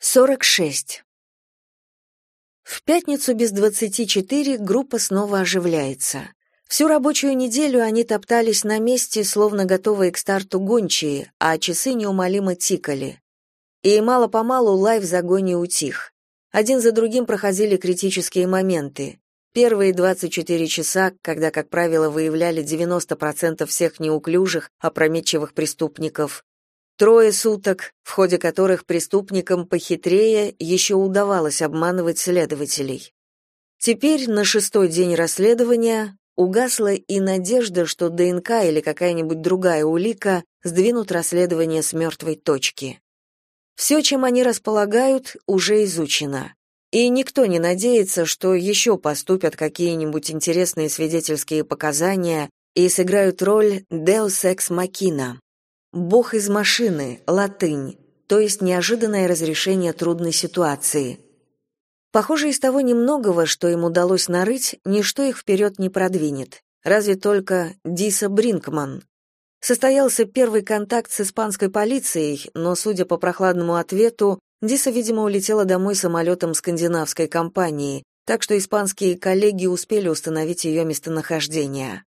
46. В пятницу без двадцати четыре группа снова оживляется. Всю рабочую неделю они топтались на месте, словно готовые к старту гончие, а часы неумолимо тикали. И мало-помалу лай в загоне утих. Один за другим проходили критические моменты. Первые 24 часа, когда, как правило, выявляли 90% всех неуклюжих, опрометчивых преступников, Трое суток, в ходе которых преступникам похитрее еще удавалось обманывать следователей. Теперь, на шестой день расследования, угасла и надежда, что ДНК или какая-нибудь другая улика сдвинут расследование с мертвой точки. Все, чем они располагают, уже изучено. И никто не надеется, что еще поступят какие-нибудь интересные свидетельские показания и сыграют роль Deus Ex Machina, Бог из машины, латынь, то есть неожиданное разрешение трудной ситуации. Похоже, из того немногого, что им удалось нарыть, ничто их вперед не продвинет. Разве только Диса Бринкман. Состоялся первый контакт с испанской полицией, но, судя по прохладному ответу, Диса, видимо, улетела домой самолетом скандинавской компании, так что испанские коллеги успели установить ее местонахождение.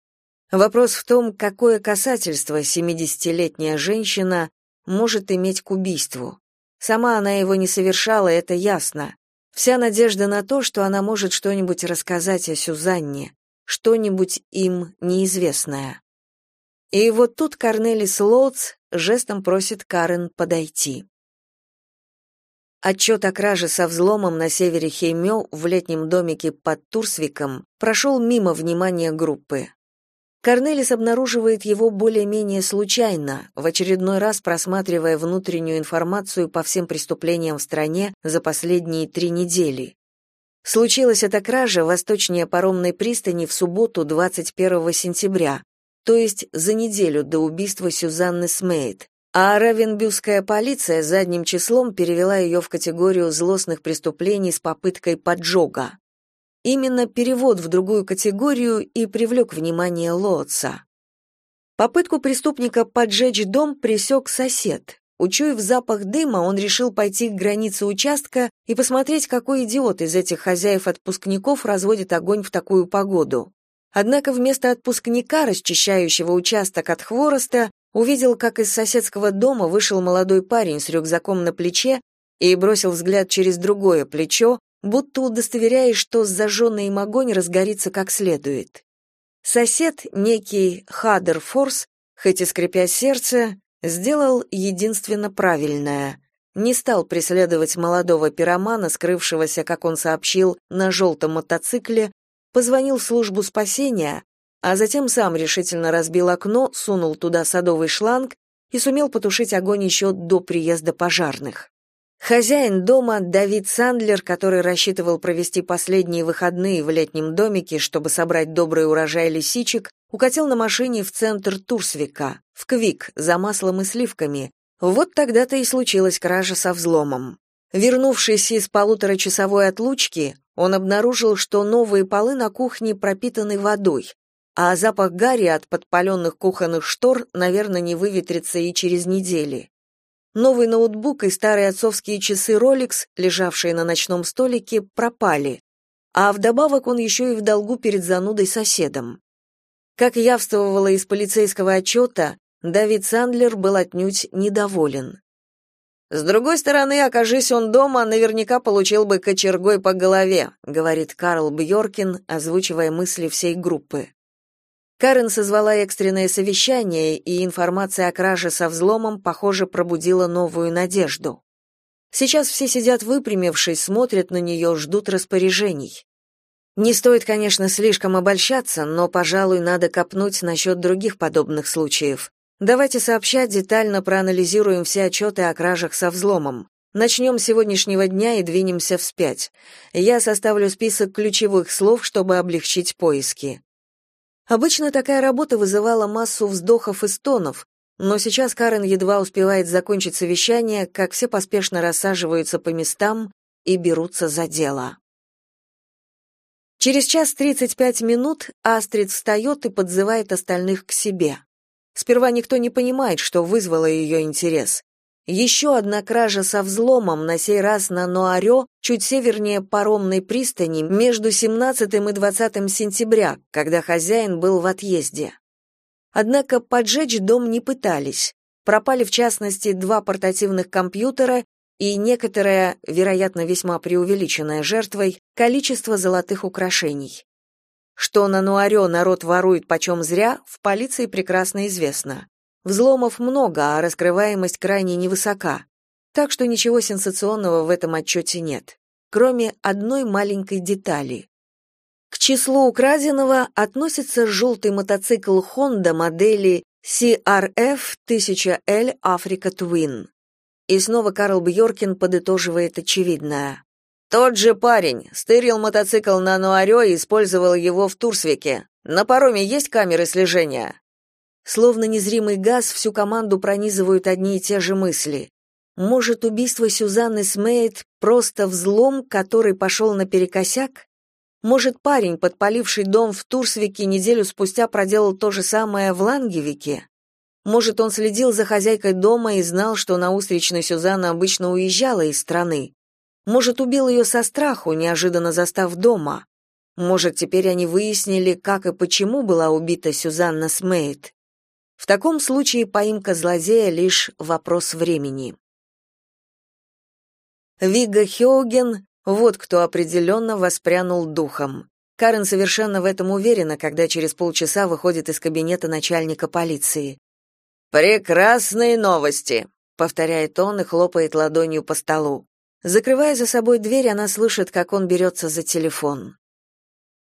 Вопрос в том, какое касательство 70-летняя женщина может иметь к убийству. Сама она его не совершала, это ясно. Вся надежда на то, что она может что-нибудь рассказать о Сюзанне, что-нибудь им неизвестное. И вот тут Корнелис Лоутс жестом просит Карен подойти. Отчет о краже со взломом на севере Хеймё в летнем домике под Турсвиком прошел мимо внимания группы. Корнелис обнаруживает его более-менее случайно, в очередной раз просматривая внутреннюю информацию по всем преступлениям в стране за последние три недели. Случилась эта кража восточнее паромной пристани в субботу 21 сентября, то есть за неделю до убийства Сюзанны Смейт, а Равенбюская полиция задним числом перевела ее в категорию злостных преступлений с попыткой поджога. Именно перевод в другую категорию и привлек внимание Лоотса. Попытку преступника поджечь дом пресек сосед. Учуяв запах дыма, он решил пойти к границе участка и посмотреть, какой идиот из этих хозяев-отпускников разводит огонь в такую погоду. Однако вместо отпускника, расчищающего участок от хвороста, увидел, как из соседского дома вышел молодой парень с рюкзаком на плече и бросил взгляд через другое плечо, будто удостоверяясь, что зажженный им огонь разгорится как следует. Сосед, некий Хадер Форс, хоть и скрипя сердце, сделал единственно правильное. Не стал преследовать молодого пиромана, скрывшегося, как он сообщил, на желтом мотоцикле, позвонил в службу спасения, а затем сам решительно разбил окно, сунул туда садовый шланг и сумел потушить огонь еще до приезда пожарных. Хозяин дома, Давид Сандлер, который рассчитывал провести последние выходные в летнем домике, чтобы собрать добрый урожай лисичек, укатил на машине в центр Турсвика, в Квик, за маслом и сливками. Вот тогда-то и случилась кража со взломом. Вернувшись из полуторачасовой отлучки, он обнаружил, что новые полы на кухне пропитаны водой, а запах гари от подпаленных кухонных штор, наверное, не выветрится и через недели. Новый ноутбук и старые отцовские часы Rolex, лежавшие на ночном столике, пропали. А вдобавок он еще и в долгу перед занудой соседом. Как явствовало из полицейского отчета, Давид Сандлер был отнюдь недоволен. С другой стороны, окажись он дома, наверняка получил бы кочергой по голове, говорит Карл Бьоркин, озвучивая мысли всей группы. Карен созвала экстренное совещание, и информация о краже со взломом, похоже, пробудила новую надежду. Сейчас все сидят выпрямившись, смотрят на нее, ждут распоряжений. Не стоит, конечно, слишком обольщаться, но, пожалуй, надо копнуть насчет других подобных случаев. Давайте сообщать, детально проанализируем все отчеты о кражах со взломом. Начнем с сегодняшнего дня и двинемся вспять. Я составлю список ключевых слов, чтобы облегчить поиски. Обычно такая работа вызывала массу вздохов и стонов, но сейчас Карен едва успевает закончить совещание, как все поспешно рассаживаются по местам и берутся за дело. Через час тридцать пять минут Астрид встает и подзывает остальных к себе. Сперва никто не понимает, что вызвало ее интерес. Еще одна кража со взломом, на сей раз на Нуарё, чуть севернее паромной пристани, между 17 и 20 сентября, когда хозяин был в отъезде. Однако поджечь дом не пытались. Пропали, в частности, два портативных компьютера и некоторое, вероятно, весьма преувеличенное жертвой, количество золотых украшений. Что на Нуарё народ ворует почем зря, в полиции прекрасно известно. Взломов много, а раскрываемость крайне невысока. Так что ничего сенсационного в этом отчете нет, кроме одной маленькой детали. К числу украденного относится желтый мотоцикл Honda модели CRF 1000L Africa Twin. И снова Карл Бьоркин подытоживает очевидное. Тот же парень стырил мотоцикл на Нуарё и использовал его в Турсвике. На пароме есть камеры слежения? Словно незримый газ, всю команду пронизывают одни и те же мысли. Может, убийство Сюзанны Смейт просто взлом, который пошел наперекосяк? Может, парень, подпаливший дом в Турсвике, неделю спустя проделал то же самое в Лангевике? Может, он следил за хозяйкой дома и знал, что на устричной Сюзанна обычно уезжала из страны? Может, убил ее со страху, неожиданно застав дома? Может, теперь они выяснили, как и почему была убита Сюзанна Смейт? В таком случае поимка злодея лишь вопрос времени. Вига Хеоген — вот кто определенно воспрянул духом. Карен совершенно в этом уверена, когда через полчаса выходит из кабинета начальника полиции. «Прекрасные новости!» — повторяет он и хлопает ладонью по столу. Закрывая за собой дверь, она слышит, как он берется за телефон.